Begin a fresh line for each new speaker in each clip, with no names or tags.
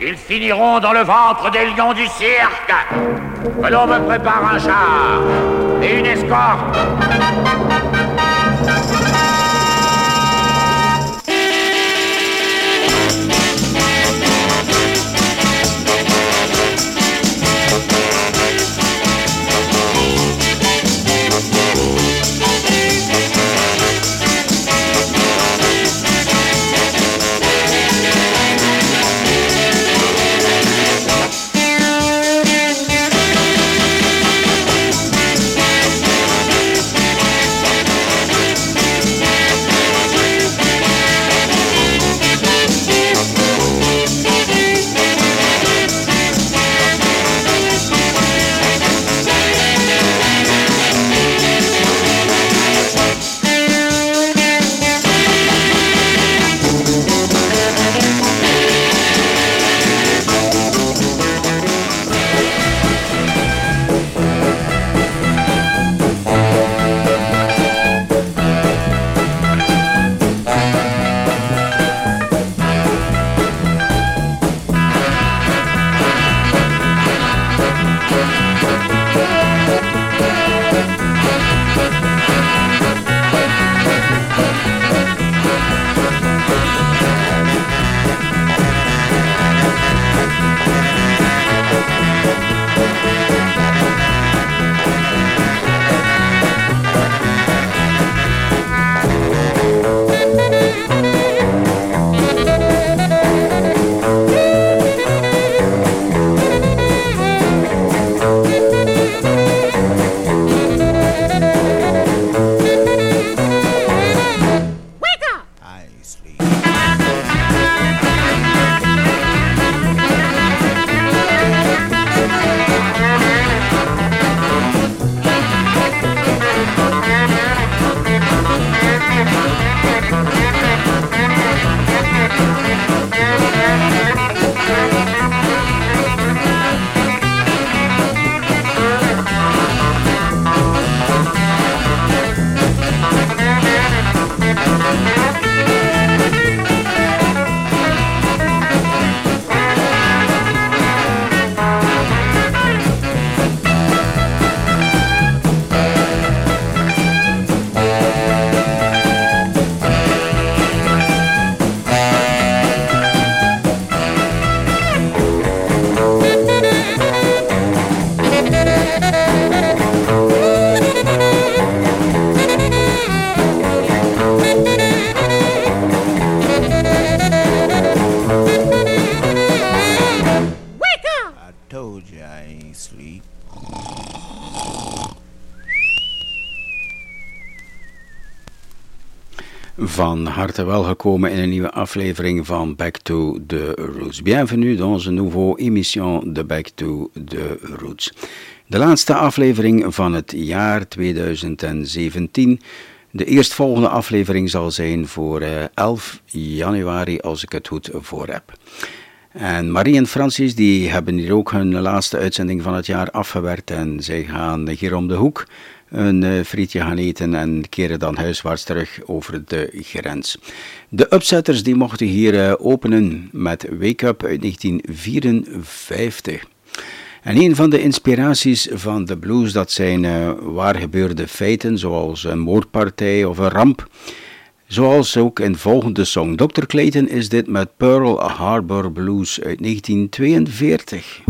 ils finiront dans le ventre des lions du cirque. Que l'on me prépare un char et une escorte.
Harte welgekomen in een nieuwe aflevering van Back to the Roots. Bienvenue dans een nouveau émission de Back to the Roots. De laatste aflevering van het jaar 2017. De eerstvolgende aflevering zal zijn voor 11 eh, januari, als ik het goed voor heb. En Marie en Francis die hebben hier ook hun laatste uitzending van het jaar afgewerkt en zij gaan hier om de hoek een uh, frietje gaan eten en keren dan huiswaarts terug over de grens. De upsetters die mochten hier uh, openen met Wake Up uit 1954. En een van de inspiraties van de blues, dat zijn uh, waar gebeurde feiten, zoals een moordpartij of een ramp. Zoals ook in de volgende song. Dr. Clayton is dit met Pearl Harbor Blues uit 1942.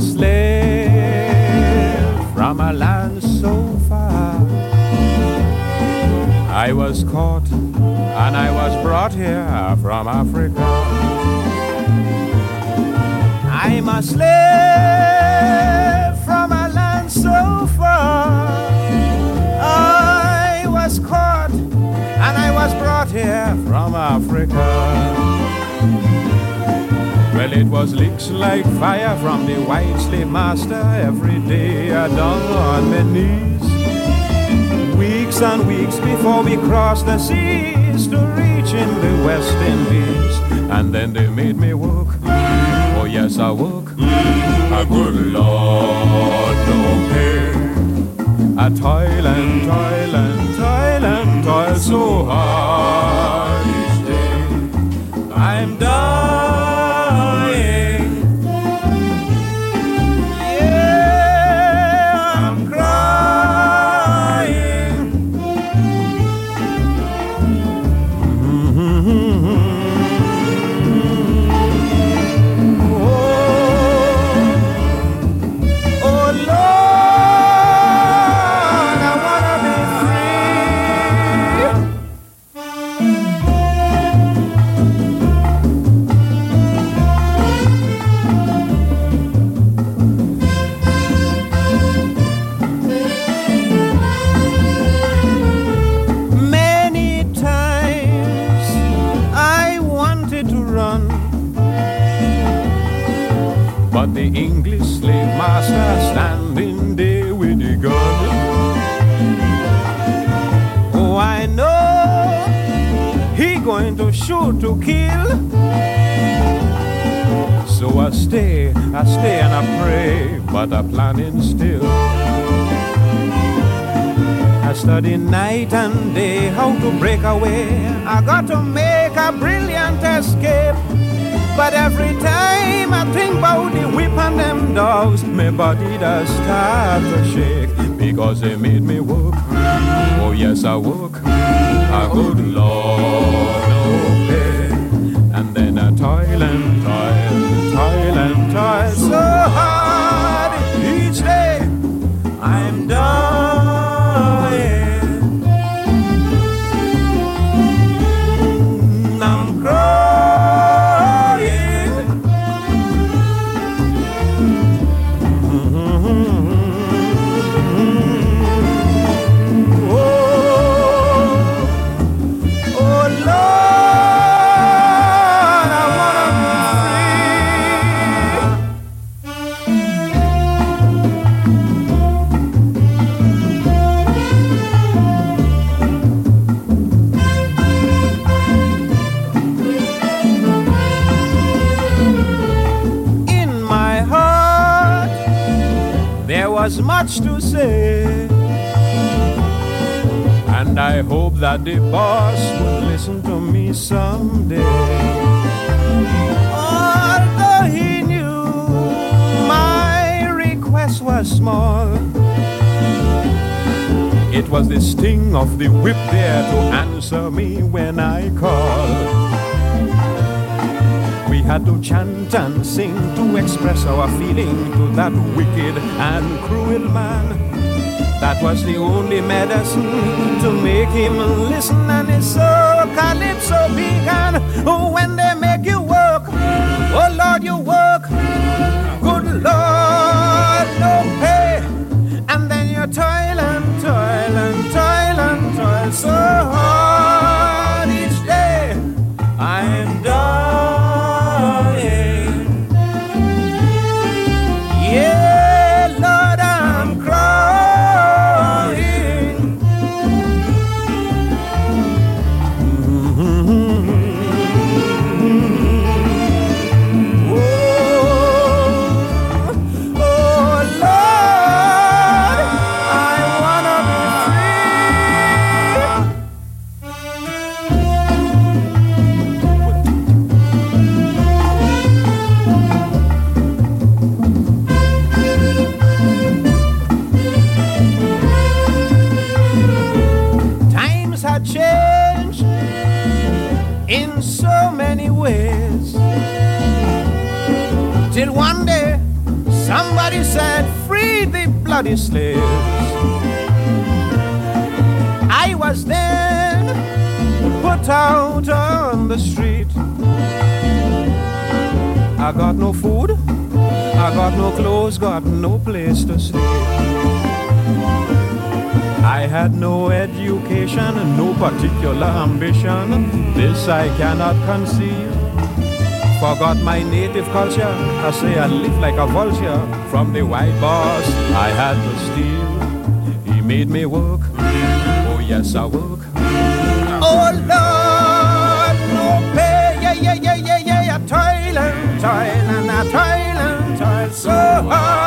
once lived from a land so far. I was caught and I was brought here from Africa. I'm a slave from a land so far. I was caught and I was brought here from Africa. Well, it was leaks like fire from the white slave master. Every day I down on my knees. Weeks and weeks before we crossed the seas to reach in the West Indies. And then they made me work. Oh yes, I work. A good Lord, no pay. I toil and toil and toil and toil so hard. to kill. So I stay, I stay and I pray, but I'm planning still. I study night and day how to break away. I got to make a brilliant escape. But every time I think about the whip and them dogs, my body does start to shake because they made me work. Oh yes, I work. I go to law. Listen to me someday. Although he knew my request was small, it was the sting of the whip there to answer me when I called. We had to chant and sing to express our feeling to that wicked and cruel man. That was the only medicine to make him listen, and it's so calypso began. Oh, when they make you work, oh Lord, you work. Good Lord, no pay, and then you toil and toil and toil and toil so hard slaves. I was then put out on the street. I got no food, I got no clothes, got no place to sleep. I had no education and no particular ambition. This I cannot conceive. Forgot my native culture. I say I live like a vulture. From the white boss, I had to steal. He made me work. Oh, yes, I work. Oh, Lord, no pay. Yeah, yeah, yeah, yeah, yeah. I toil and toil and I toil and toil so hard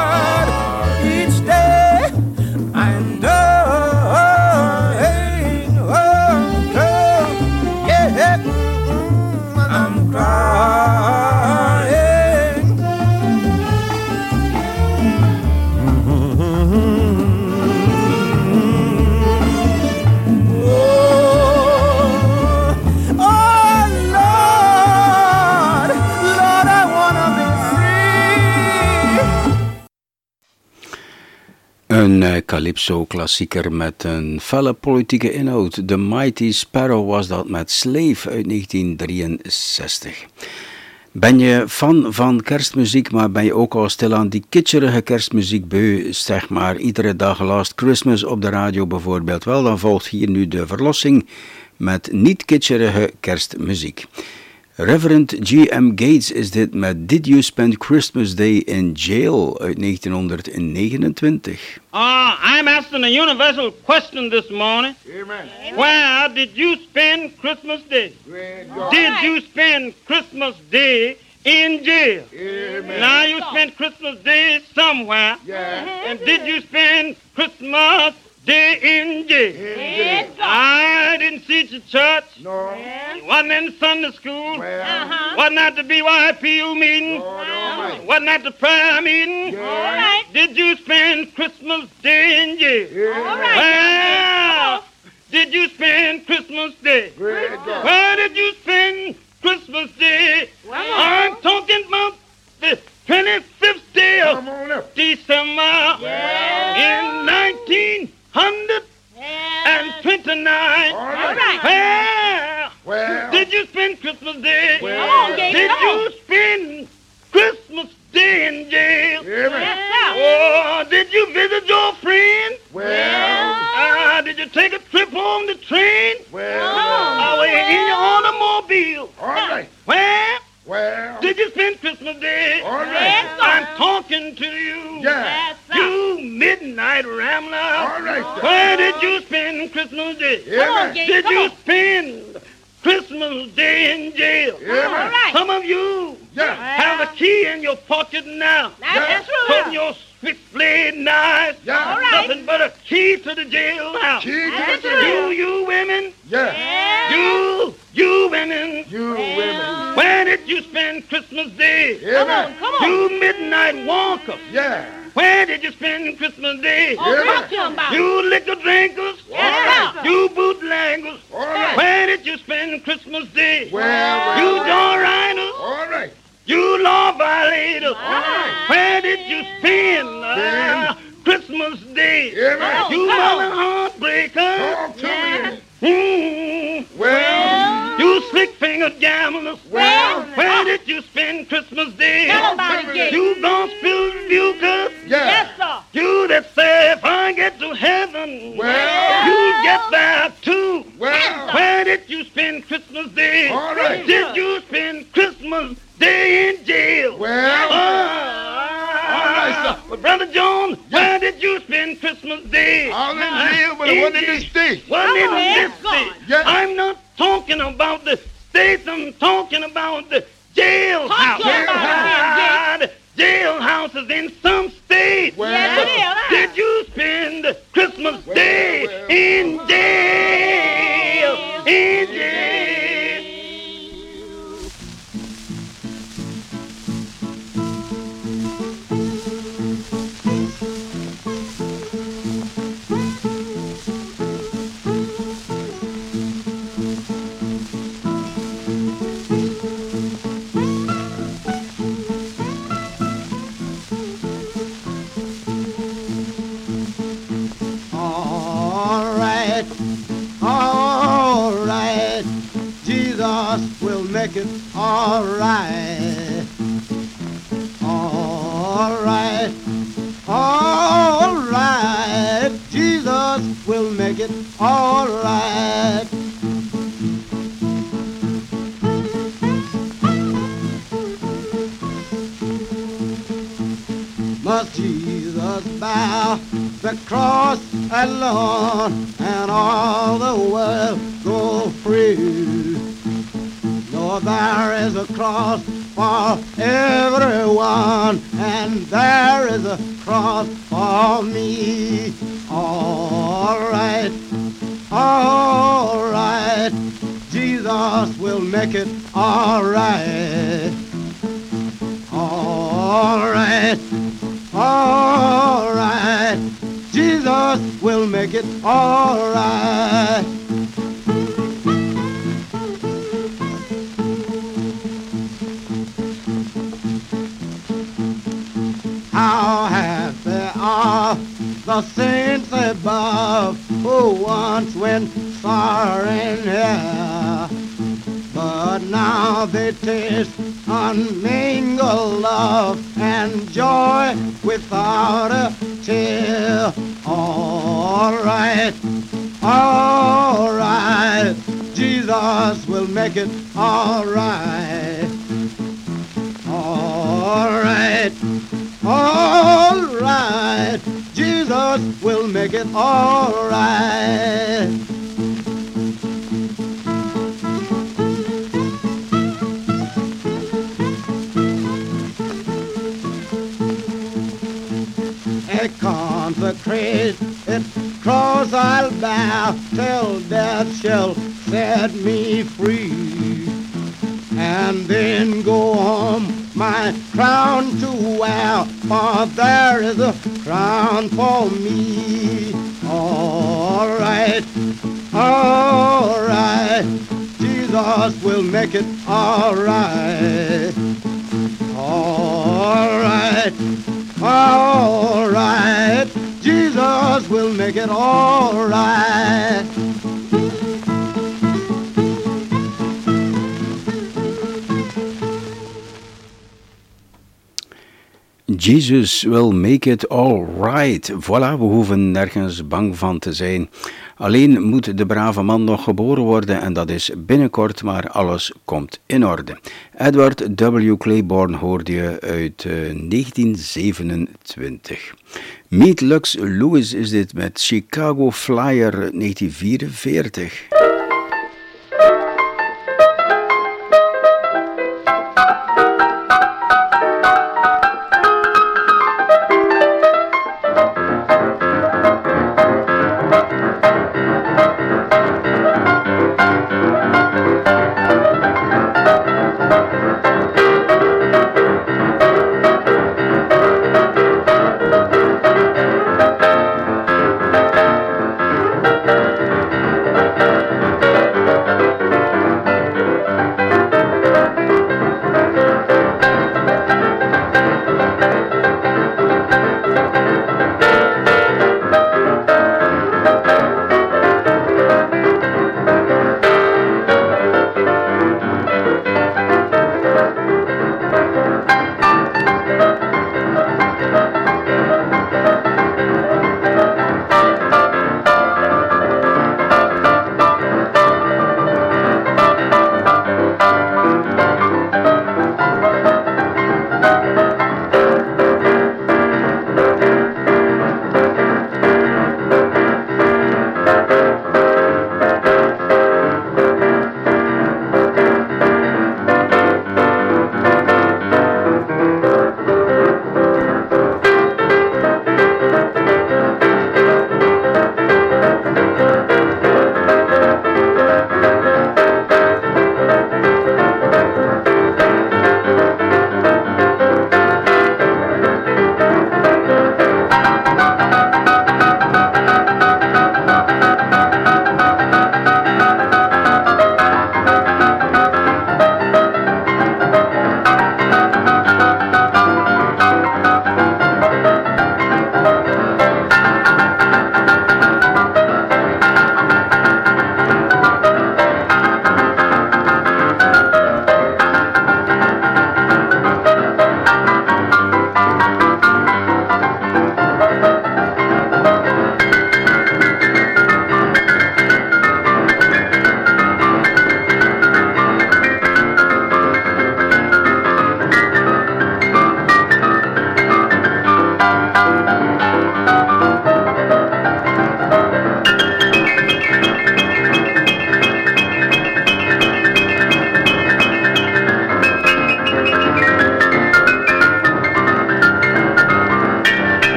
Een eh, calypso-klassieker met een felle politieke inhoud. The Mighty Sparrow was dat met Slave uit 1963. Ben je fan van kerstmuziek, maar ben je ook al stilaan die kitscherige kerstmuziek beu, zeg maar iedere dag Last Christmas op de radio bijvoorbeeld? Wel, dan volgt hier nu de verlossing met niet kitscherige kerstmuziek. Reverend J.M. Gates is dit met Did You Spend Christmas Day in Jail uit 1929.
Uh, I'm asking a universal question this morning.
Amen.
Where did you spend Christmas Day?
Great God.
Did you spend Christmas Day in jail?
Amen.
Now you spent Christmas Day somewhere.
Yeah.
And did you spend Christmas Day in jail?
Yes,
I didn't to church.
No.
You wasn't in Sunday school.
Well,
Uh-huh.
Wasn't at the BYPU meeting.
Lord Almighty.
Wasn't at the prayer meeting.
Yeah.
All right.
Did you spend Christmas Day in jail?
Yeah.
All right.
Well, did you spend Christmas Day?
Great God.
Where did you spend Christmas Day?
Come.
I'm talking about the 25th day of. December
Yeah.
in 1929.
All
All
right.
right.
Well,
Well,
did you spend Christmas Day?
Well.
Come on, Gabe.
Did
Come on.
you spend Christmas Day in jail?
hear me?
Yes, sir.
Oh, did you visit your friend?
Well,
Ah, did you take a trip on the train?
well,
Oh, in your automobile?
all right.
Well,
Well,
did you spend Christmas Day?
all right.
Yes, sir.
I'm talking to you.
Yeah.
Yes, sir.
You midnight rambler.
All right, sir.
Where did you spend Christmas Day?
Hear
Come on. Gabe.
Did
Come
you
on.
spend Christmas Day in jail?
Hear
All
me?
right.
Some of you
Yeah.
have a key in your pocket now.
Now,
Yeah.
that's
From your switchblade knife.
Yeah.
All right.
Nothing but a key to the jailhouse.
Key to the
That's
jail.
You, you women,
Yeah.
Yeah.
you, you women,
You women.
where did you spend Christmas Day?
Hear
Come
me?
on, come on.
You midnight walker,
Yeah.
where did you spend Christmas Day?
Oh,
Yeah.
talk to him about it.
You liquor drinkers,
Yes, sir.
you bootleggers,
All right.
where did you spend Christmas Day?
Well, well,
You
well.
door riders,
All right.
You law violators,
right.
where did you spend uh, Christmas Day?
Hear me?
You
Come on.
mother heartbreakers,
Talk to
Yeah.
me.
mm,
Well,
you slick-fingered gamblers,
Well.
where did you spend Christmas Day?
Tell him about.
You gone spill bugers,
yeah.
Yes, sir.
you that say if I get to heaven,
Well.
you get there too.
Well,
Where did you spend Christmas Day?
All right.
Did you spend Christmas Day in jail?
well,
Ah,
All right, sir.
But Brother John, where did you spend Christmas Day?
I was in jail, but it wasn't in this state.
Wasn't in
Come on,
this
yes,
state.
Yeah.
I'm not talking about the states. I'm talking about the jailhouse.
Talk to him about it,
the jailhouse is in some states.
Well,
Yes, it is.
Did you spend Christmas
Well,
Day
well.
in jail? In jail.
Jesus will make it all right. All right, all right. Jesus will make it all right. Must Jesus bow the cross alone and all the world go free? No, there is a cross for everyone, and there is a cross for me. All right, all right, Jesus will make it all right. All right, all right, Jesus will make it all right. The saints above who once went far in here. But now they taste unmingled love and joy without a tear. All right, all right, Jesus will make it all right. All right, all right, Jesus will make it all right. I consecrate it. Cross I'll bear till death shall set me free. And then go home, my crown to wear, for there is a crown for me. All right, all right, Jesus will make it all right. All right, all right, Jesus will make it all right.
Jesus will make it all right. Voilà, we hoeven nergens bang van te zijn. Alleen moet de brave man nog geboren worden en dat is binnenkort, maar alles komt in orde. Edward W. Claiborne hoorde je uit uh, 1927. Meet Lux Lewis is dit met Chicago Flyer 1944.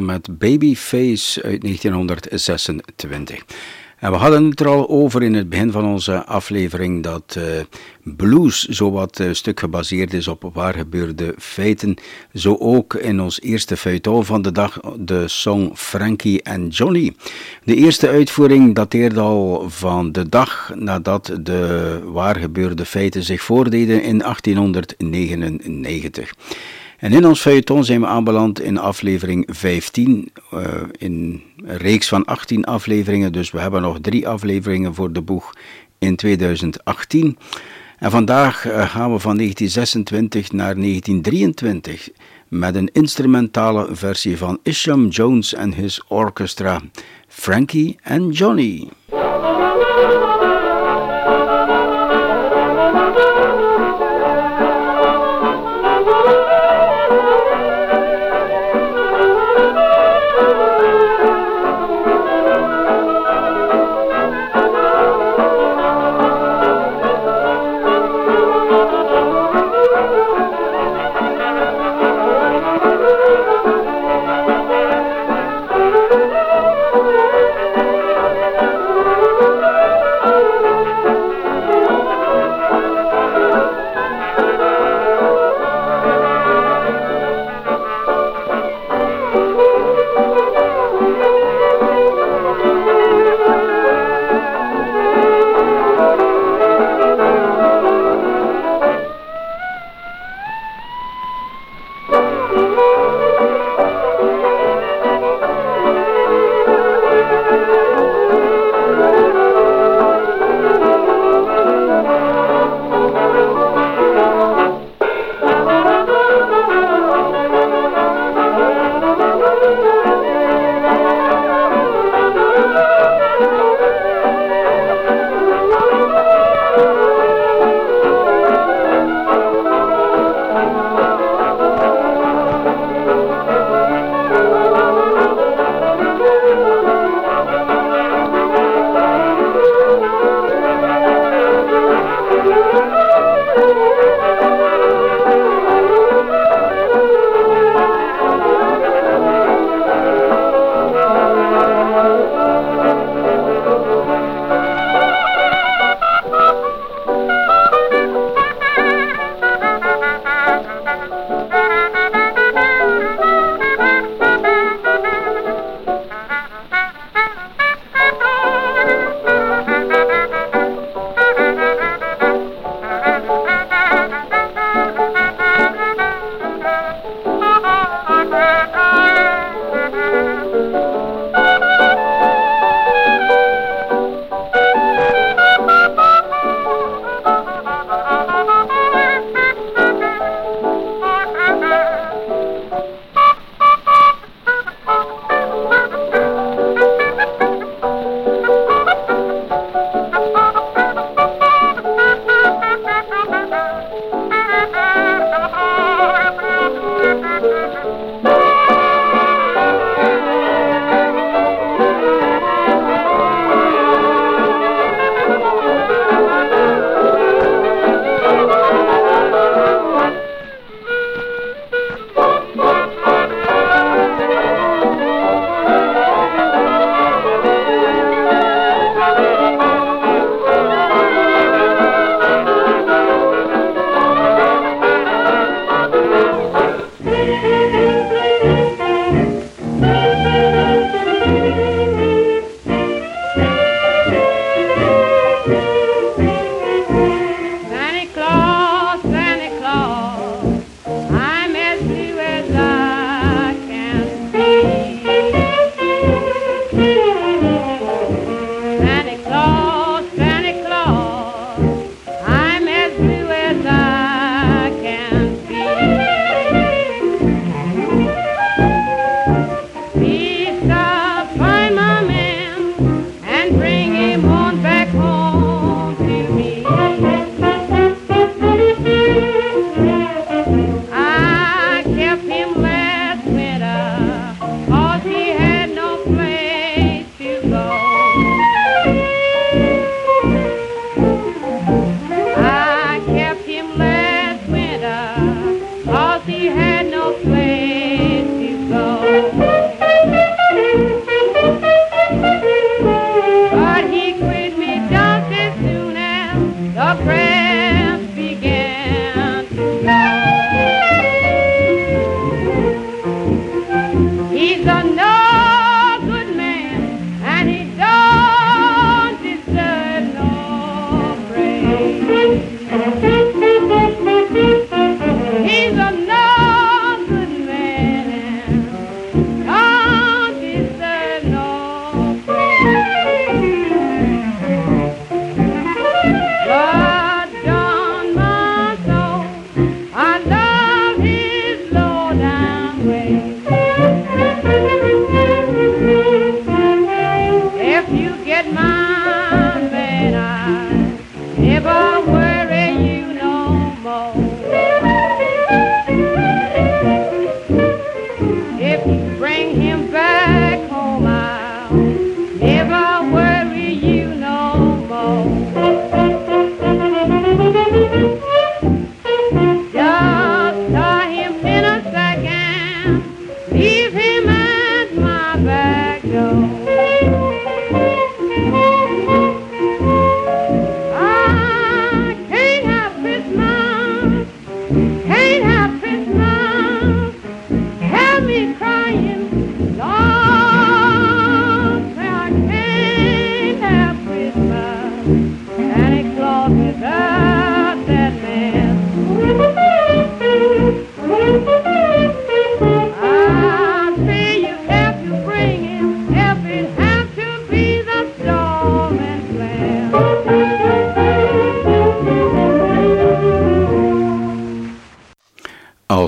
Met Babyface uit 1926. En we hadden het er al over in het begin van onze aflevering dat uh, blues zowat een stuk gebaseerd is op waar gebeurde feiten. Zo ook in ons eerste feuilleton van de dag de song Frankie and Johnny. De eerste uitvoering dateerde al van de dag nadat de waar gebeurde feiten zich voordeden in 1899. En in ons feuilleton zijn we aanbeland in aflevering 15, uh, in een reeks van 18 afleveringen. Dus we hebben nog drie afleveringen voor de boeg in 2018. En vandaag uh, gaan we van 1926 naar 1923 met een instrumentale versie van Isham Jones en his orchestra, Frankie and Johnny.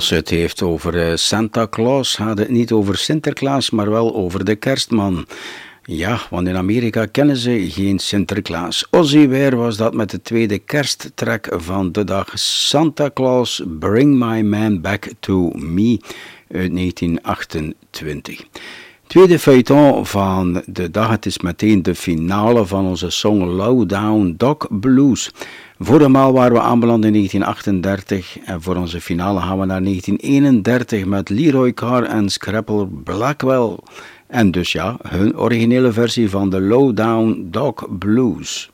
Het heeft over eh, Santa Claus, gaat het niet over Sinterklaas, maar wel over de kerstman. Ja, want in Amerika kennen ze geen Sinterklaas. Ozzy Ware was dat met de tweede kersttrack van de dag. Santa Claus, Bring My Man Back to Me uit 1928. Tweede feuilleton van de dag. Het is meteen de finale van onze song Low Down Dog Blues. Vorige maal waren we aanbeland in 1938 en voor onze finale gaan we naar 1931 met Leroy Carr en Scrapple Blackwell. En dus ja, hun originele versie van de Low Down Dog Blues.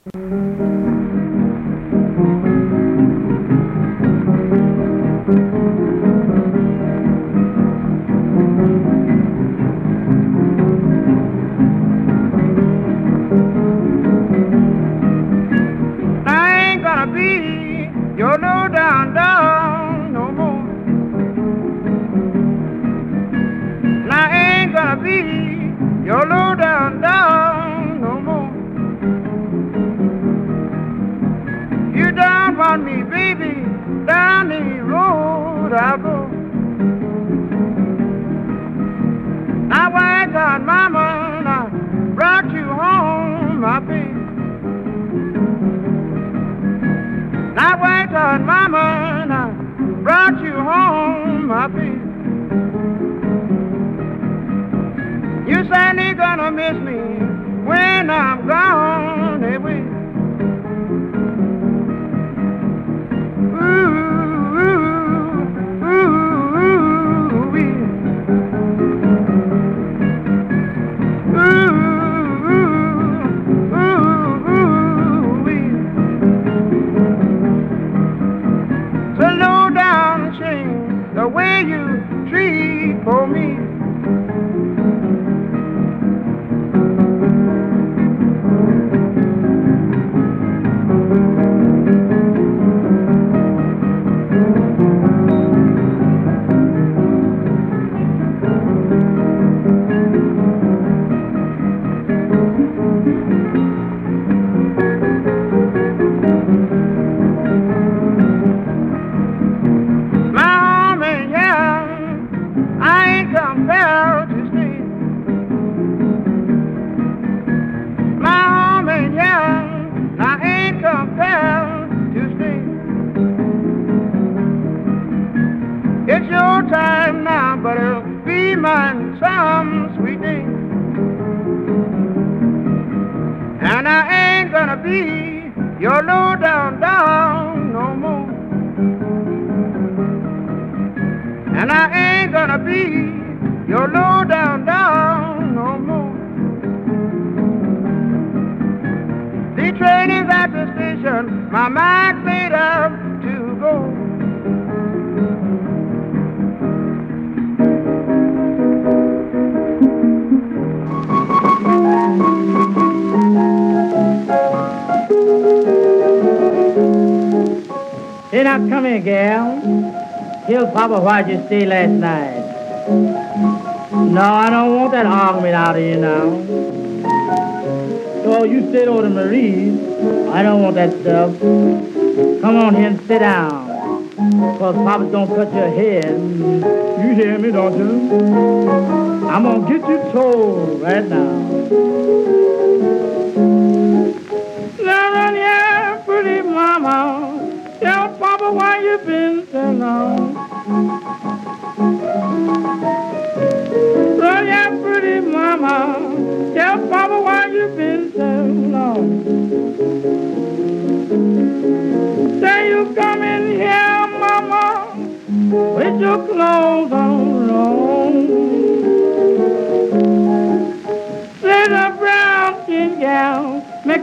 Be your low down down no more. And I ain't gonna be your low down down no more. The train is at the station, my
Say now, come here, gal. Tell Papa why'd you stay last night. No, I don't want that argument out of you now. Oh, you stayed over to Marie's. I don't want that stuff. Come on here and sit down. Cause Papa's gonna cut your head. You hear me, don't you? I'm gonna get you told right now.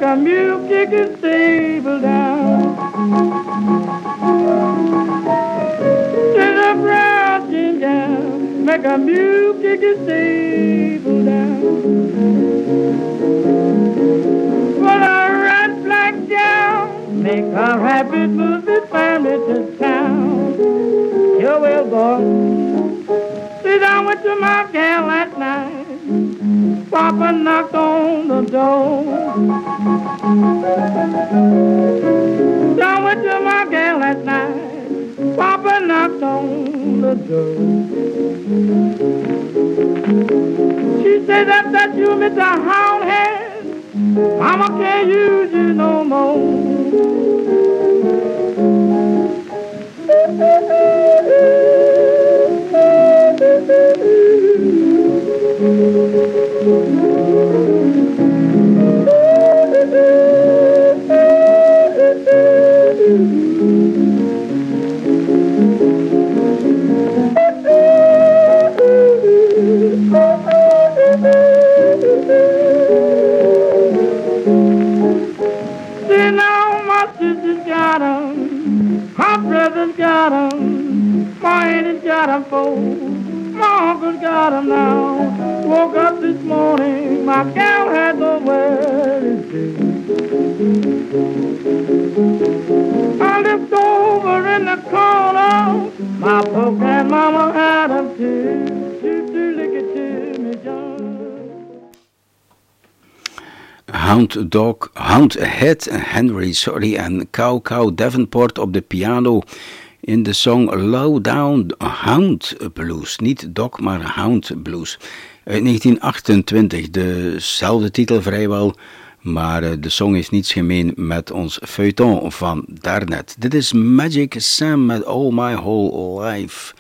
the
music is Het Henry Sorry en Cow Cow Davenport op de piano in de song Low Down Hound Blues. Niet Doc, maar Hound Blues. Uit 1928, dezelfde titel vrijwel, maar eh, de song is niets gemeen met ons feuilleton van daarnet. Dit is Magic Sam met All My Whole Life.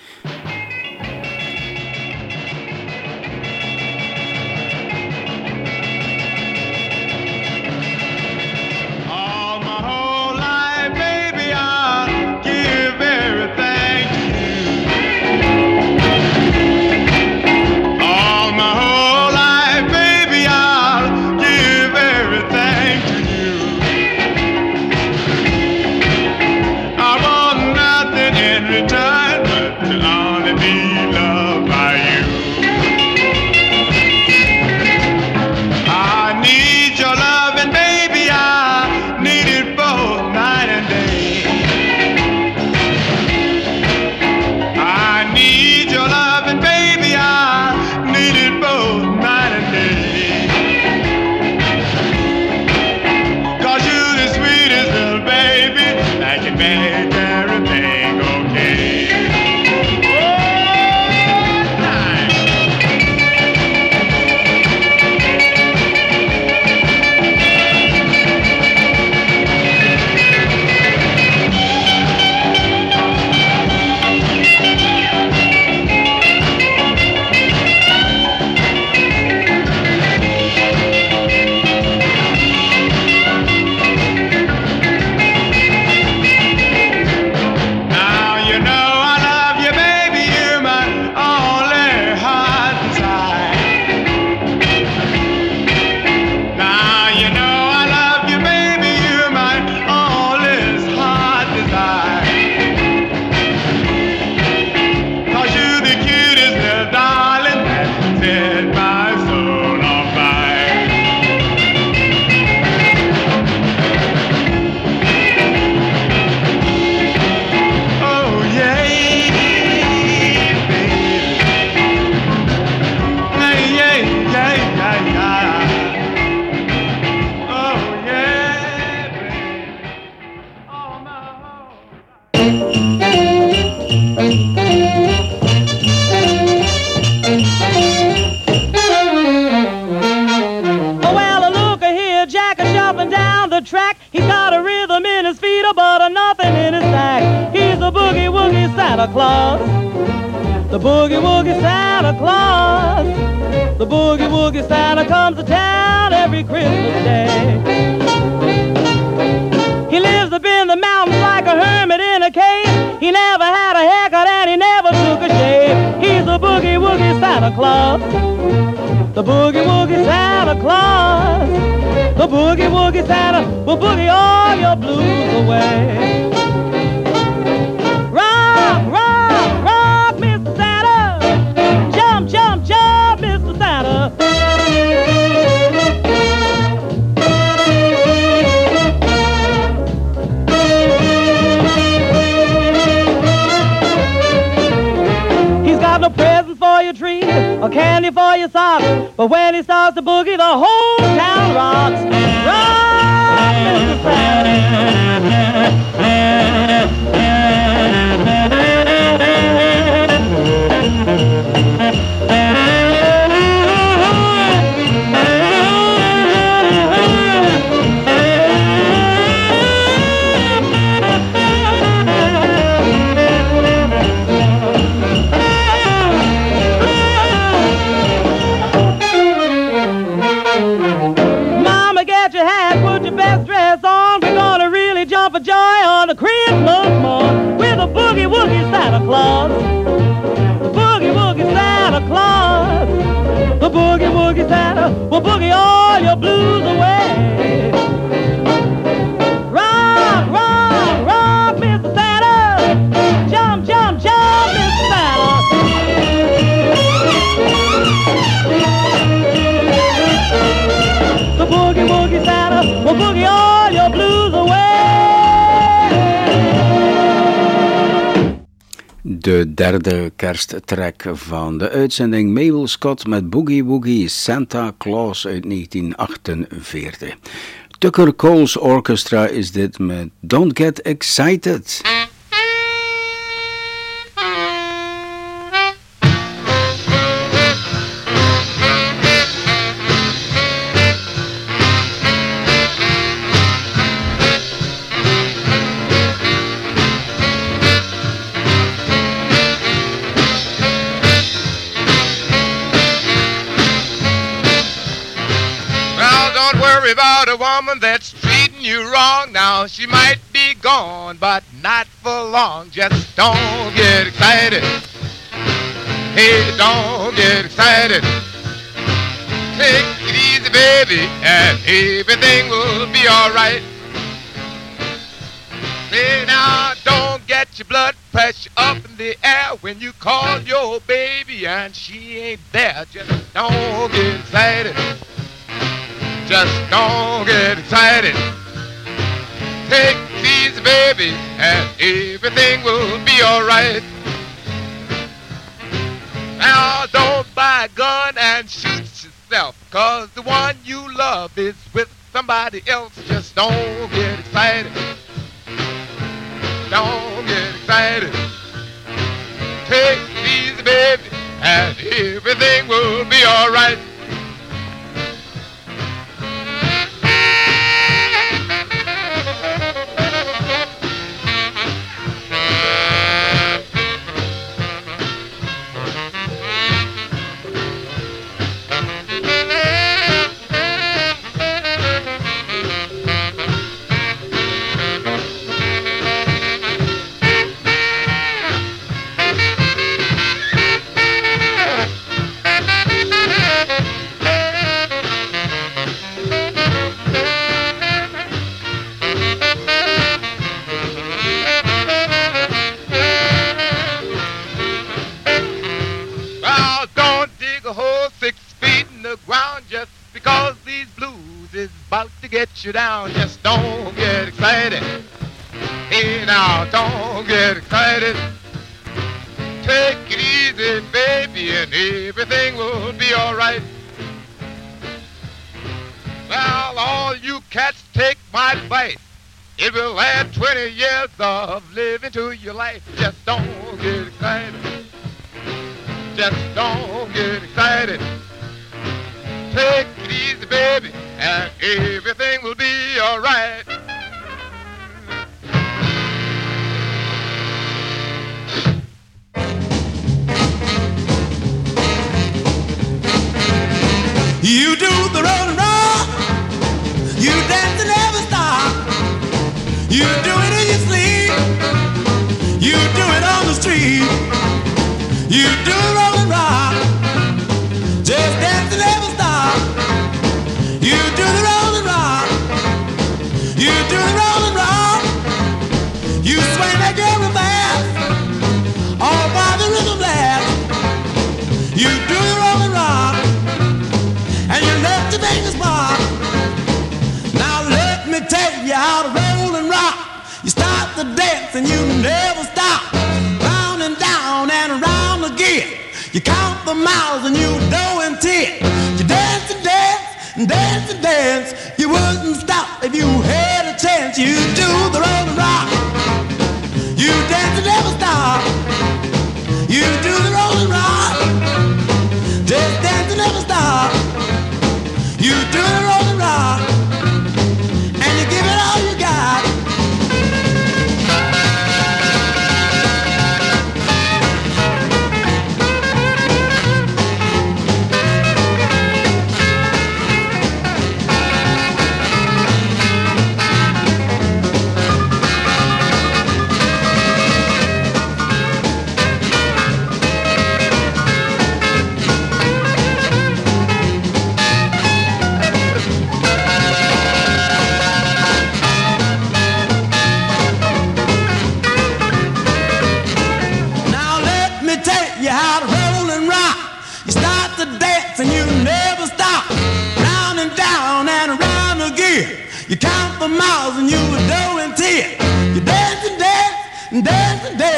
Derde kersttrack van de uitzending Mabel Scott met Boogie Woogie Santa Claus uit 1948. Tucker Cole's Orchestra is dit met Don't Get Excited.
Woman that's treating you wrong. Now, she might be gone, but not for long. Just don't get excited. Hey, don't get excited. Take it easy, baby, and everything will be alright. Say now, don't get your blood pressure up in the air when you call your baby and she ain't there. Just don't get excited. Just don't get excited. Take it easy, baby, and everything will be alright. Now, don't buy a gun and shoot yourself, cause the one you love is with somebody else. Just don't get excited. Don't get excited. Take it easy, baby, and everything will be alright. These blues is about to get you down. Just don't get excited. Hey, now, don't get excited. Take it easy, baby, and everything will be alright. Well, all you cats take my advice. It will add 20 years of living to your life. Just don't get excited. Just don't get excited. Take baby, and everything will be alright.
You do the roll and roll. You dance and never stop. You do it in your sleep. You do it on the street. You do roll and rock. Dance and you never stop. Round and down and around again. You count the miles and you do intent. You dance and dance and dance and dance. You wouldn't stop if you had a chance. You do the roll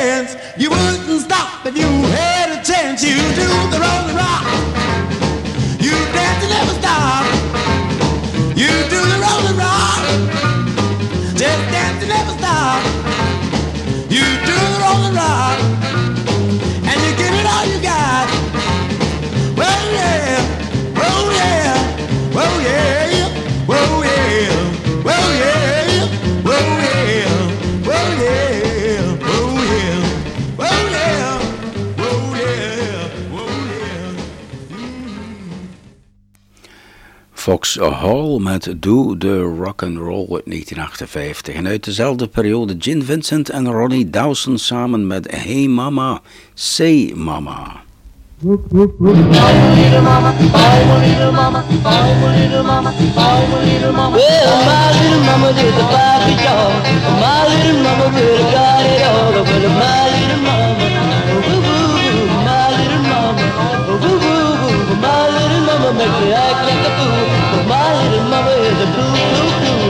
dance. You wouldn't stop if you had a chance. You do the roll and rock. You dance and never stop.
Fox Hall met Do the Rock and Roll uit 1958. En uit dezelfde periode Gin Vincent en Ronnie Dawson samen met Hey Mama, Say Mama.
Oh, oh. My little mama is a blue, blue, blue.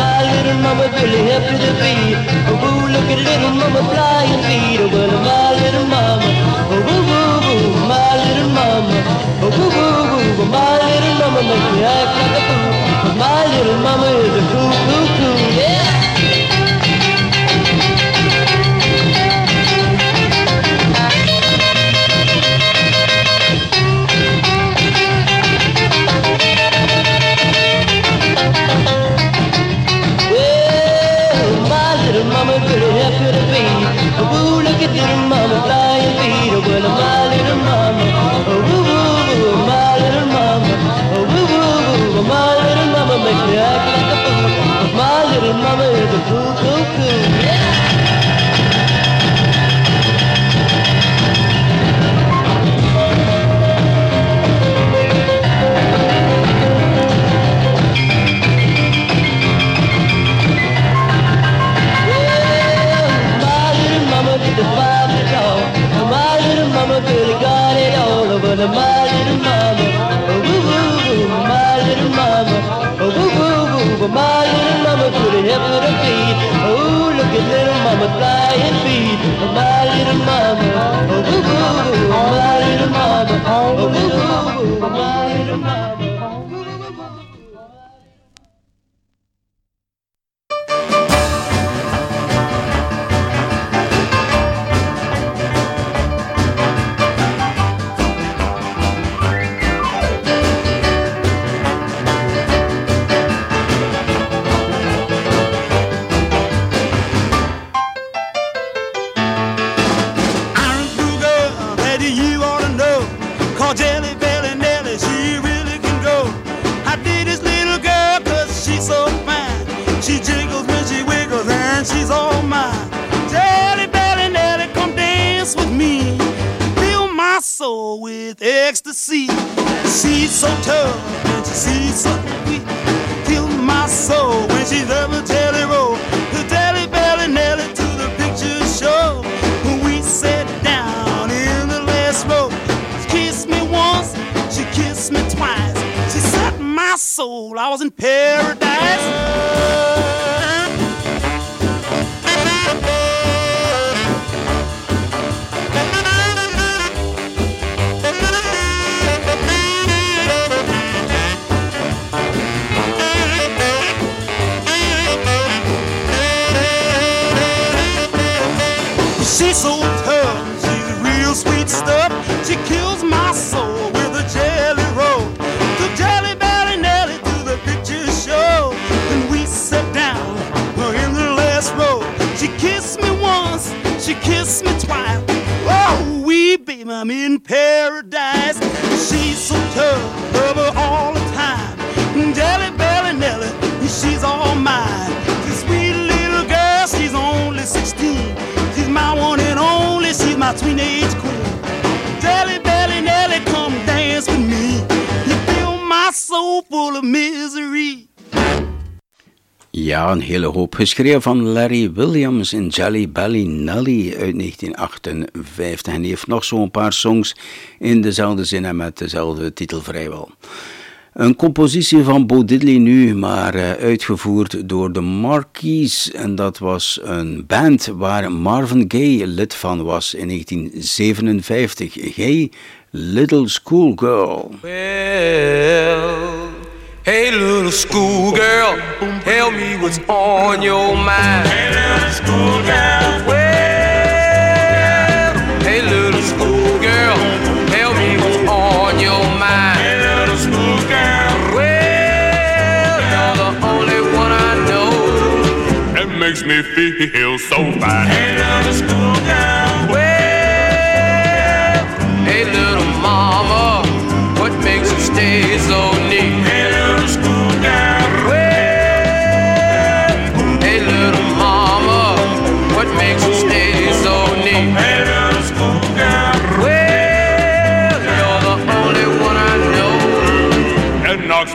My little mama really hip to beat. Oh, woo, look at little mama flying feet. Oh, well, my little mama, oh, woo, woo, woo, my little mama, oh, woo, woo, woo, my little mama makes me act like a fool. My little mama is a cool, cool, cool, yeah.
Geschreven van Larry Williams in Jelly Belly Nelly uit 1958. En die heeft nog zo'n paar songs in dezelfde zin en met dezelfde titel vrijwel. Een compositie van Bo Diddley nu, maar uh, uitgevoerd door de Marquis. En dat was een band waar Marvin Gaye lid van was in 1957. Gaye, Little Schoolgirl.
Well, hey little schoolgirl, tell me what's on your mind. Hey little schoolgirl. Well, hey little schoolgirl, tell me what's on your mind. Hey little schoolgirl. Well, you're the only one I know.
That makes me feel so fine.
Hey little schoolgirl.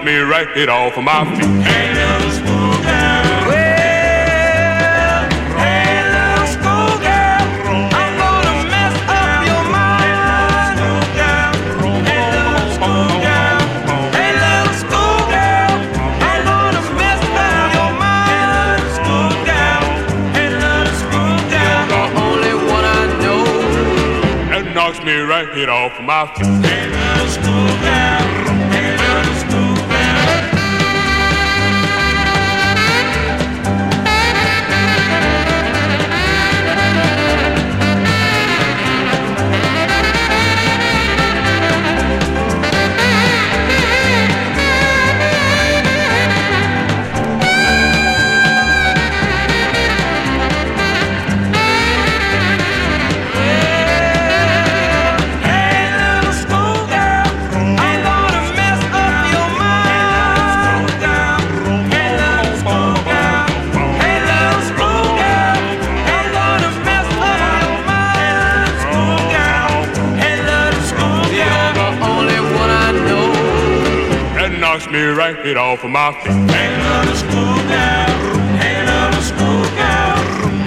That knocks me right head off of my feet.
Hey little schoolgirl. Well, hey little schoolgirl, I'm gonna mess up your mind. Hey little schoolgirl, hey little schoolgirl, I'm gonna mess up your mind. Hey, little Schoolgirl, hey little schoolgirl, the only one I know.
That knocks me right head off of my feet. Me right head off of my feet.
Hey little schoolgirl, hey little schoolgirl,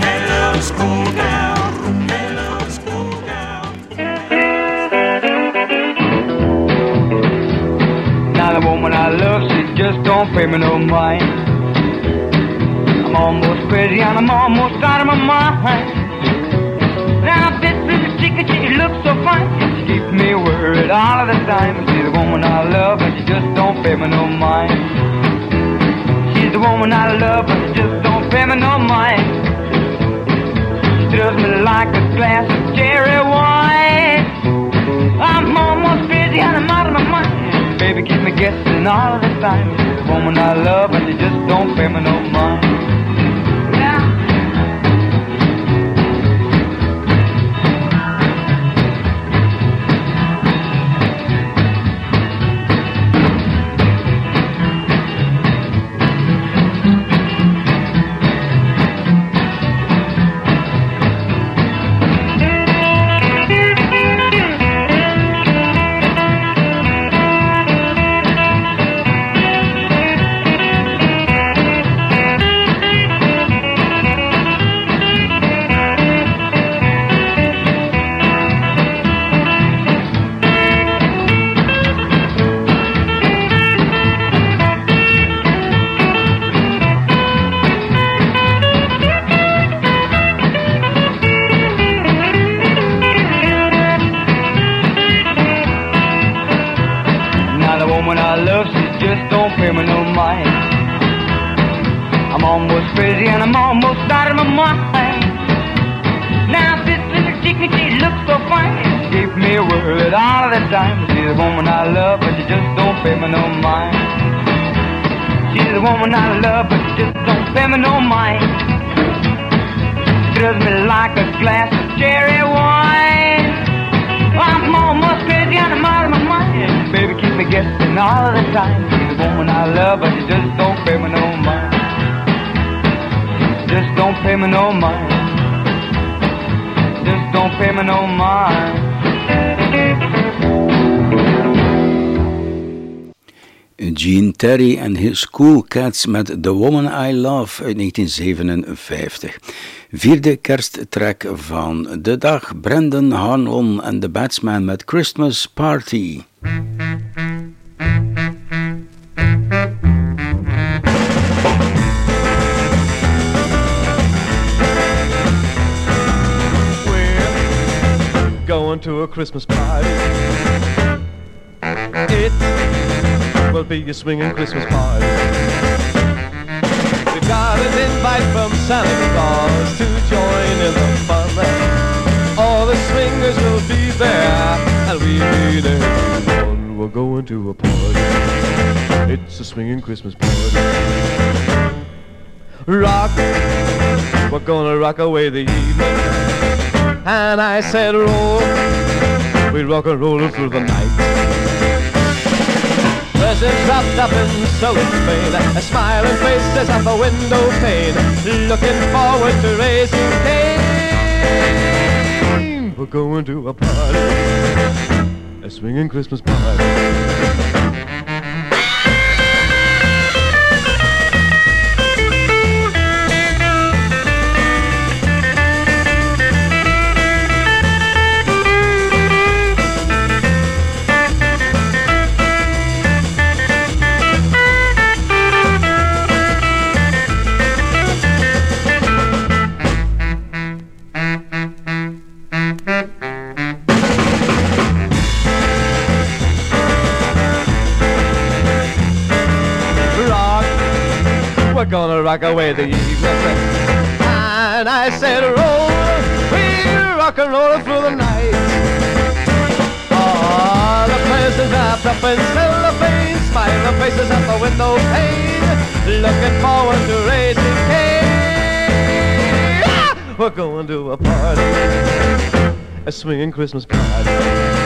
hey little schoolgirl, hey little schoolgirl.
Now the woman I love, she just don't pay me no mind. I'm almost crazy and I'm almost out of my mind. Worried all of the time. She's the woman I love and she just don't pay me no mind. She's the woman I love and she just don't pay me no mind. She treats me like a glass of cherry wine. I'm almost crazy and I'm out of my mind. Baby, keep me guessing all of the time. She's the woman I love and she just don't pay me no mind. almost crazy and I'm almost out of my mind. Now this little chick, she looks so fine. It me a word all the time. She's the woman I love, but she just don't pay me no mind. She's the woman I love, but she just don't pay me no mind. She does me like a glass of cherry wine. I'm almost crazy and I'm out of my mind. Baby, keep me guessing all of the time. She's the woman I love, but she just don't pay me no mind. Just don't pay me no mind. Just don't pay me no mind.
Gene Terry en his Cool Cats met The Woman I Love uit 1957. Vierde kersttrack van de dag, Brendan Harnlon en The Batsman met Christmas Party.
To a Christmas party. It will be a swinging Christmas party. We got an invite from Santa Claus to join in the fun. All the swingers will be there, and we'll be there. We're going to a party. It's a swinging Christmas party. Rock, we're gonna rock away the evening. And I said, roll, we rock and roll through the night. Presents wrapped up in cellophane, a smiling faces at the window pane, looking forward to raising Cain. We're going to a party, a swinging Christmas party. Gonna rock away the evening. And I said, roll, we rock and roll through the night. All the presents wrapped up in cellophane, smiling faces at the window pane, looking forward to raising Cain. Ah! We're going to a party, a swinging Christmas party.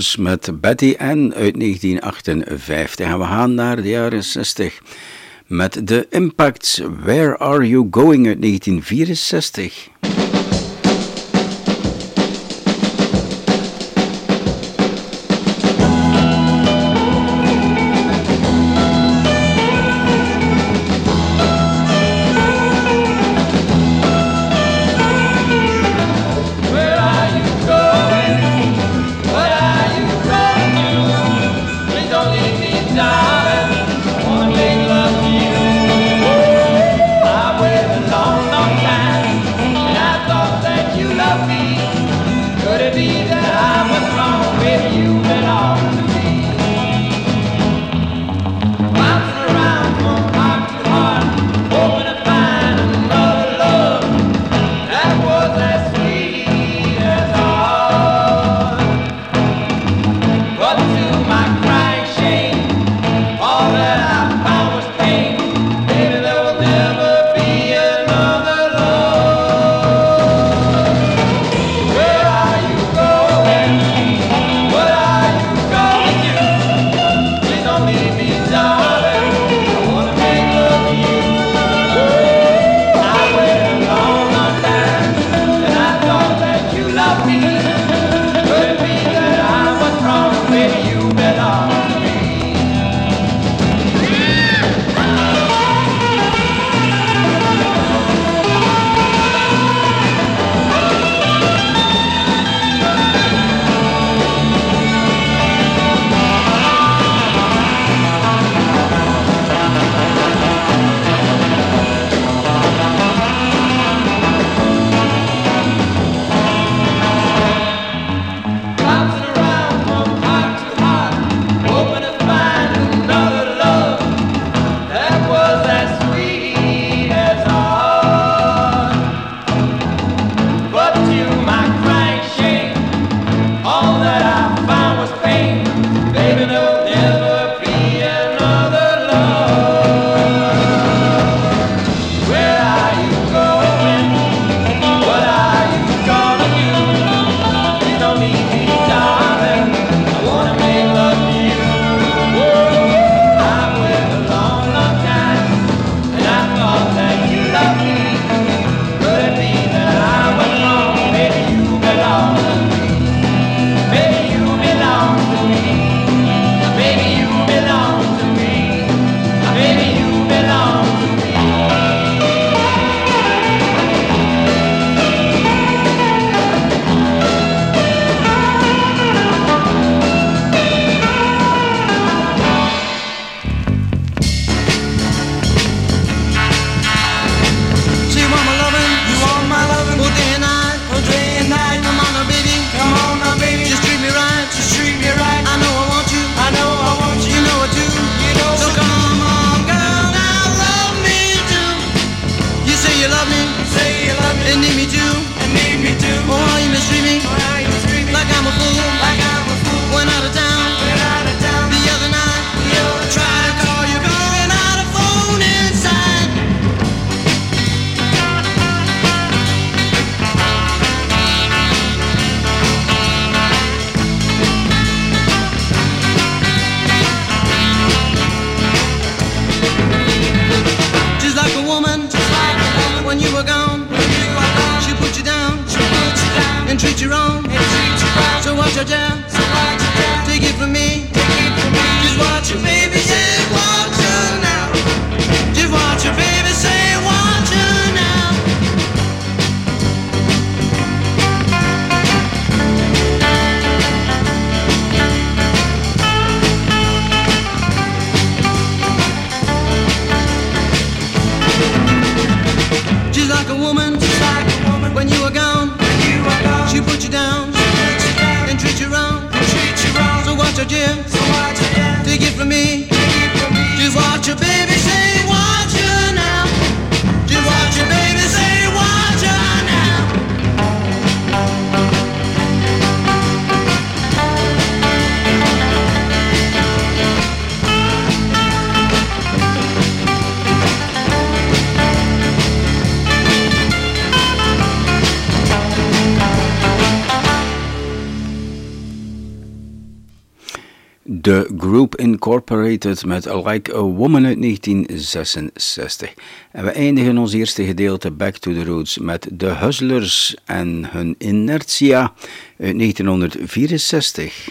Met Betty Ann uit 1958. En we gaan naar de jaren 60 met de Impacts Where Are You Going uit 1964.
Incorporated met Like a Woman uit 1966. En we eindigen ons eerste gedeelte Back to the Roots met The Hustlers en hun Inertia uit 1964.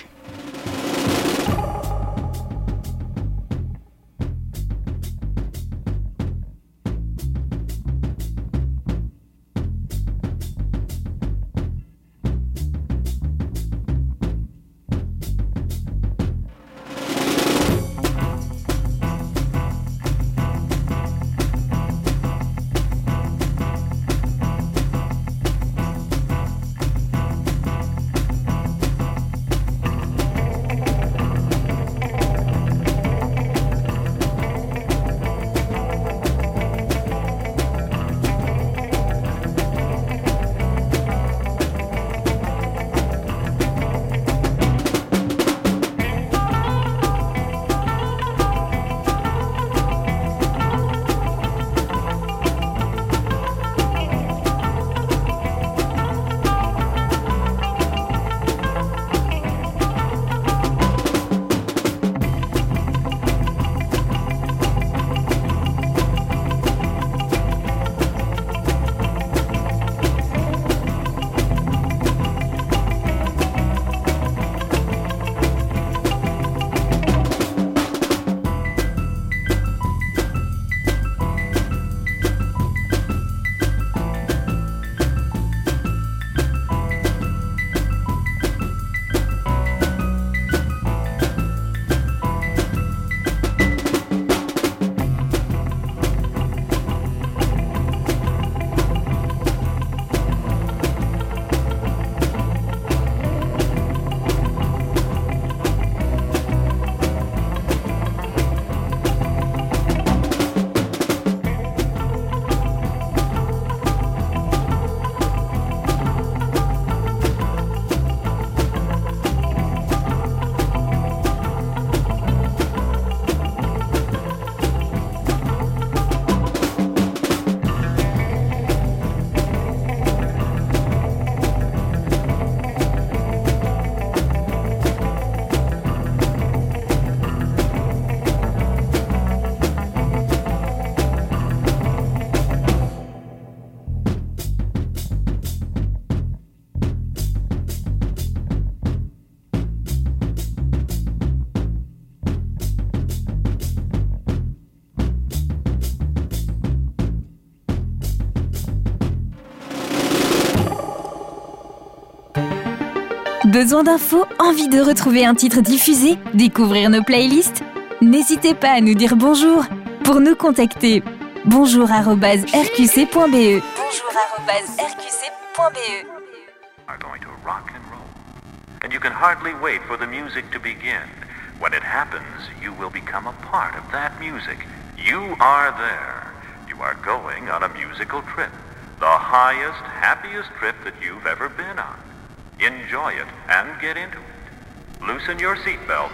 Besoin d'infos Envie de retrouver un titre diffusé Découvrir nos playlists N'hésitez pas à nous dire bonjour. Pour nous contacter, bonjour.rqc.be. Bonjour.rqc.be.
are going to rock and roll. And you can hardly wait for the music to begin. When it happens, you will become a part of that music. You are there. You are going on a musical trip. The highest, happiest trip that you've ever been. Enjoy it and get into it. Loosen your seatbelts.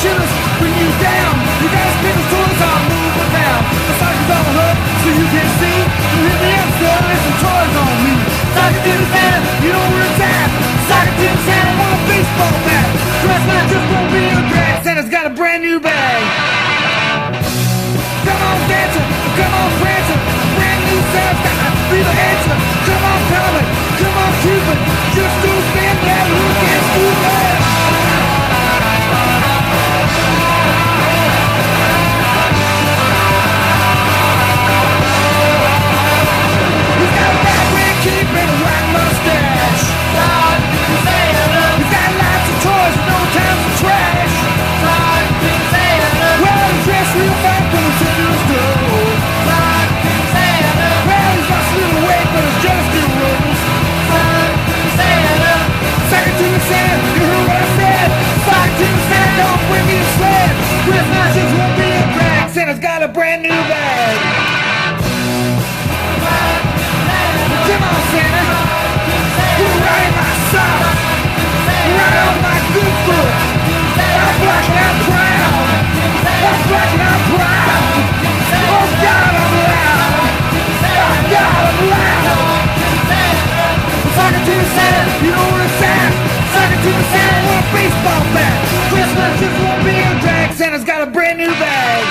Chillers bring you down. You gotta spin the toys on, move around. The socket's on the hook, so you can see. You hit up, son, there's some toys on me. Socket to the Santa, you know where it's at. Socket to the Santa, want a baseball bat. Dress Christmas just won't be a drag. Santa's got a brand new bag. Come on, dancer, come on, prancer. Brand new Santa's got to be the answer. Come on, come on. Cupid, just don't stand there, look at don't sled. Christmas just won't be a drag. Santa's got a brand new bag. Come on, Santa. Put right my sock. Right on my good foot. I'm black and I'm proud. I'm black and I'm proud. Oh God, I'm loud. Oh God, I'm loud. Talking to the Santa, you it's at. Talking to the Santa with a baseball bat. Christmas be a drag. Santa's got a brand new bag.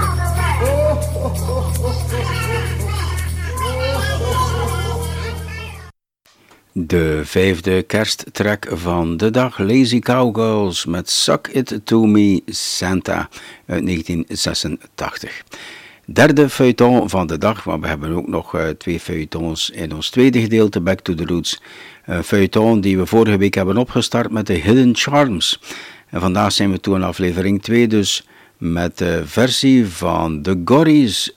De vijfde kersttrack van de dag, Lazy Cowgirls met Suck It To Me Santa uit 1986. Derde feuilleton van de dag, maar we hebben ook nog eh, twee feuilletons in ons tweede gedeelte, Back to the Roots. Een feuilleton die we vorige week hebben opgestart met de Hidden Charms. En vandaag zijn we toe aan aflevering 2, dus met de versie van The Gorries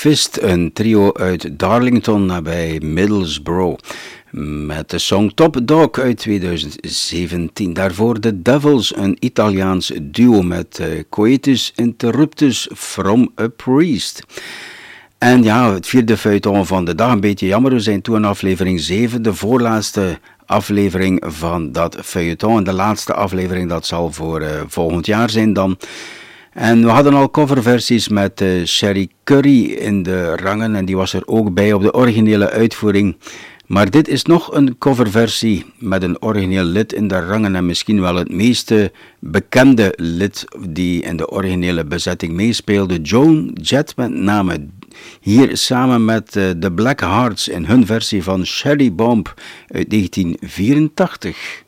Fist, een trio uit Darlington nabij Middlesbrough. Met de song Top Dog uit 2017. Daarvoor The Devils, een Italiaans duo met eh, Coetus Interruptus from a Priest. En ja, het vierde feuilleton van de dag. Een beetje jammer, we zijn toe aan aflevering 7, de voorlaatste aflevering van dat feuilleton. En de laatste aflevering, dat zal voor eh, volgend jaar zijn dan. En we hadden al coverversies met eh, Sherry Curry in de rangen en die was er ook bij op de originele uitvoering. Maar dit is nog een coverversie met een origineel lid in de rangen en misschien wel het meeste bekende lid die in de originele bezetting meespeelde, Joan Jett met name. Hier samen met eh, de Black Hearts in hun versie van Sherry Bomb uit 1984.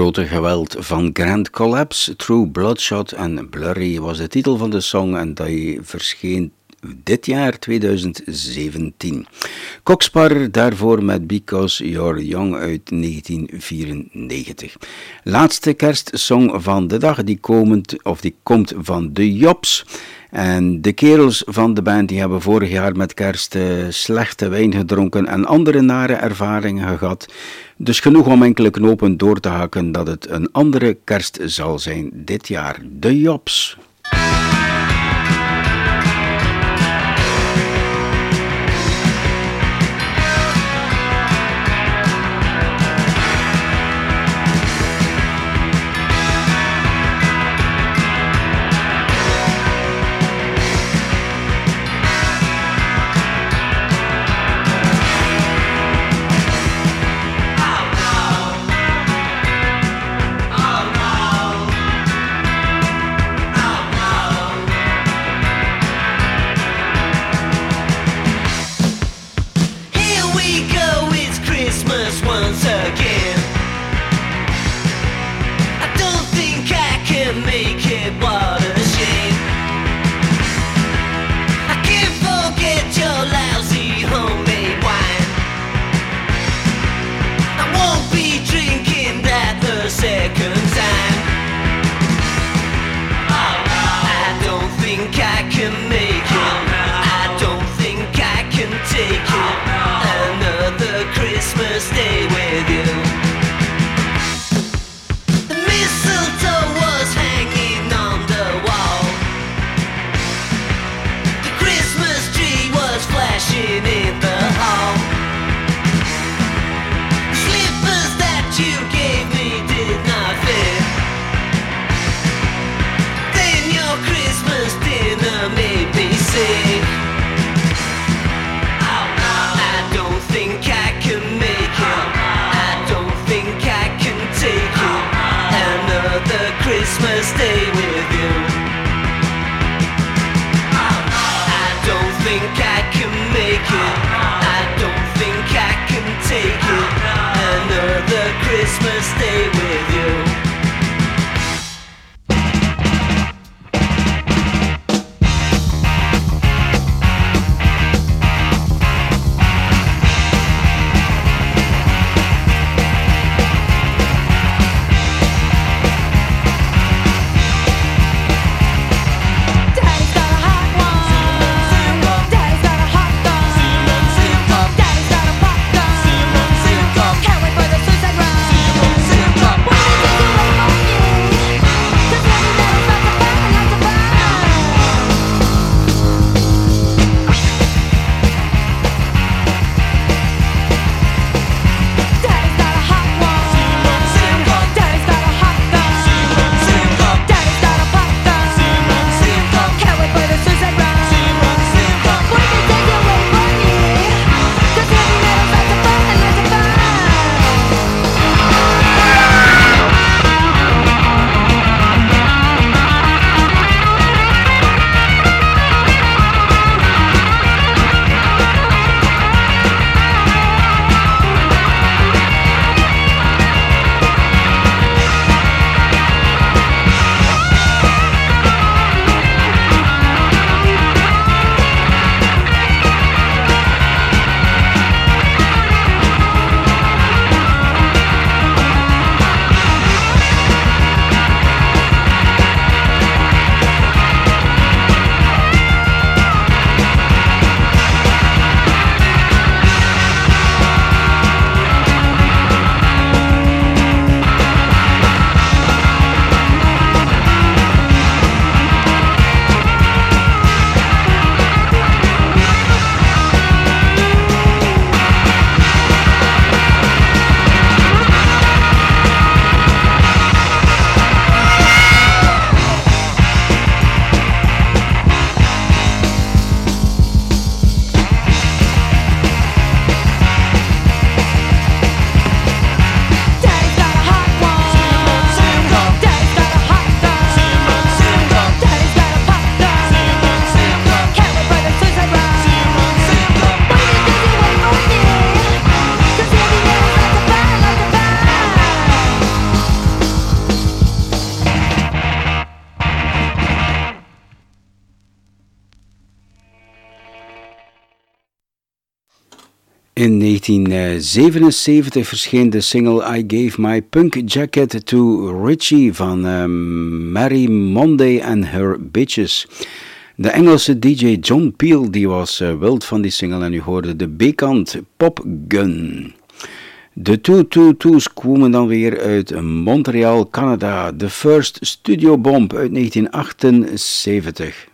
Grote geweld van Grand Collapse, True Bloodshot en Blurry was de titel van de song en die verscheen dit jaar 2017. Coxpar daarvoor met Because You're Young uit 1994. Laatste kerstsong van de dag die, komend, of die komt van de Jobs. En de kerels van de band die hebben vorig jaar met kerst eh, slechte wijn gedronken en andere nare ervaringen gehad. Dus genoeg om enkele knopen door te hakken dat het een andere kerst zal zijn dit jaar. De Jobs.
1977 verscheen de single I Gave My Punk Jacket to Richie van ehm, Mary Monday and Her Bitches. De Engelse DJ John Peel die was eh, wild van die single en u hoorde de B-kant Pop Gun. De 222's kwamen dan weer uit Montreal, Canada. The First Studio Bomb uit 1978.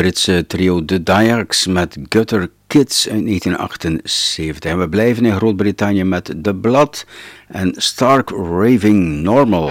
Britse trio The Dyaks met Gutter Kids in 1978. En we blijven in Groot-Brittannië met The Blood en Stark Raving Normal.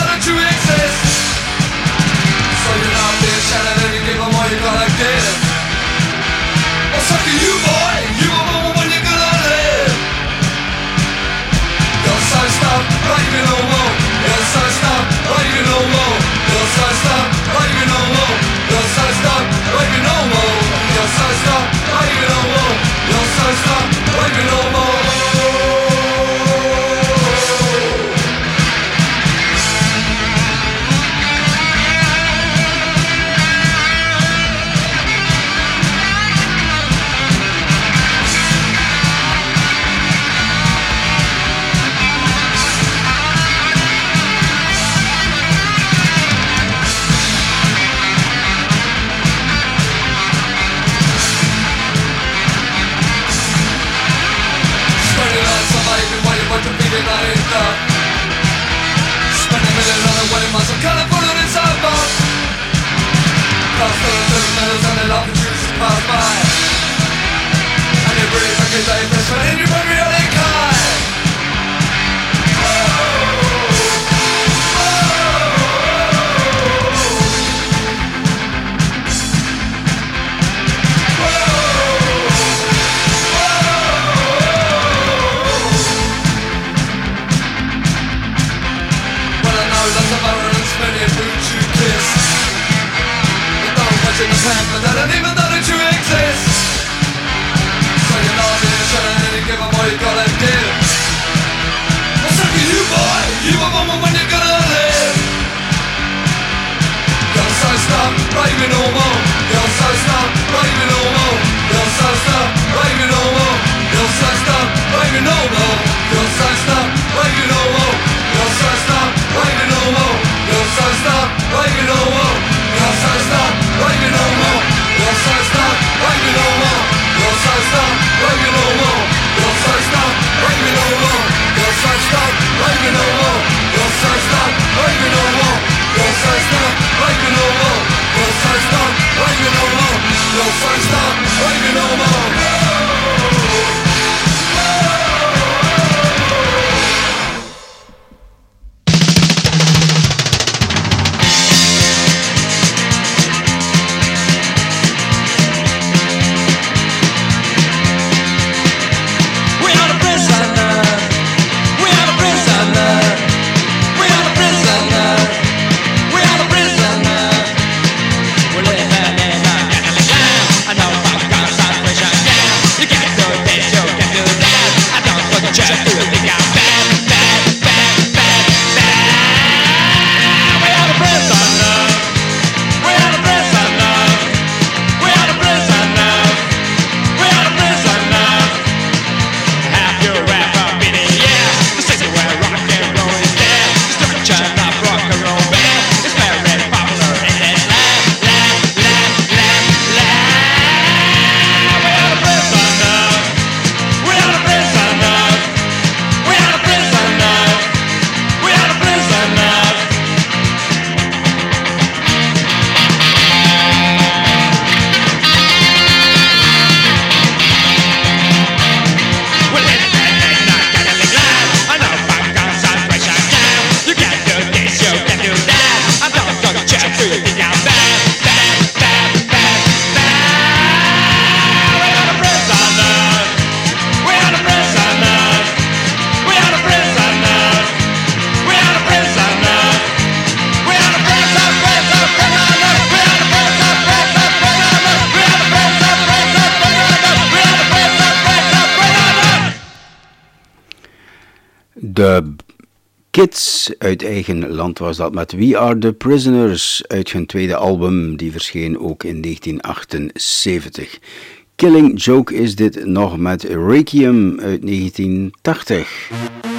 feel Uit eigen land was dat met We Are The Prisoners uit hun tweede album, die verscheen ook in 1978. Killing Joke is dit nog met Requiem uit 1980.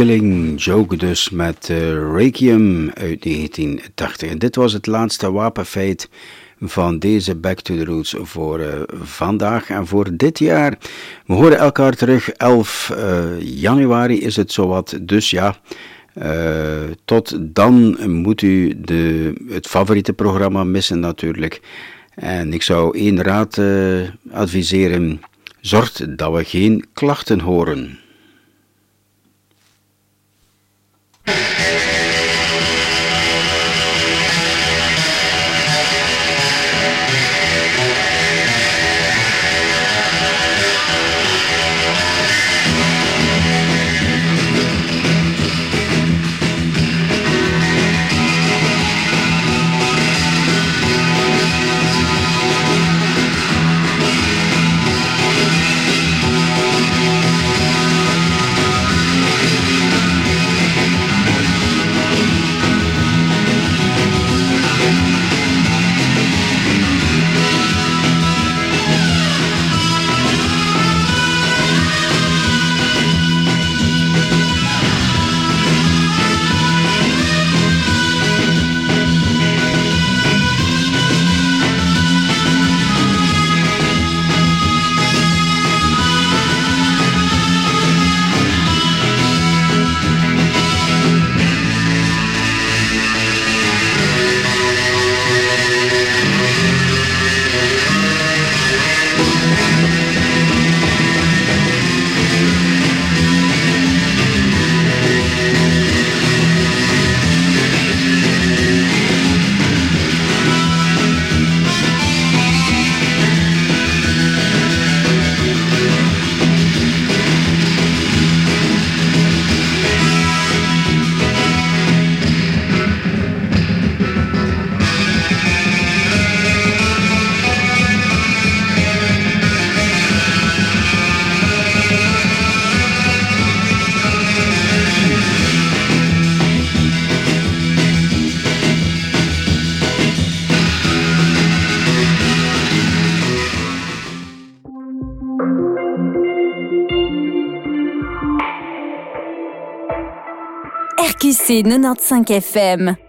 Joke dus met uh, uit 1980. En dit was het laatste wapenfeit van deze Back to the Roots voor uh, vandaag en voor dit jaar. We horen elkaar terug 11 uh, januari is het zowat, dus ja... Tot dan moet u de, het favoriete programma missen natuurlijk. En ik zou één raad adviseren. Zorg dat we geen klachten horen.
you RQC 95 FM.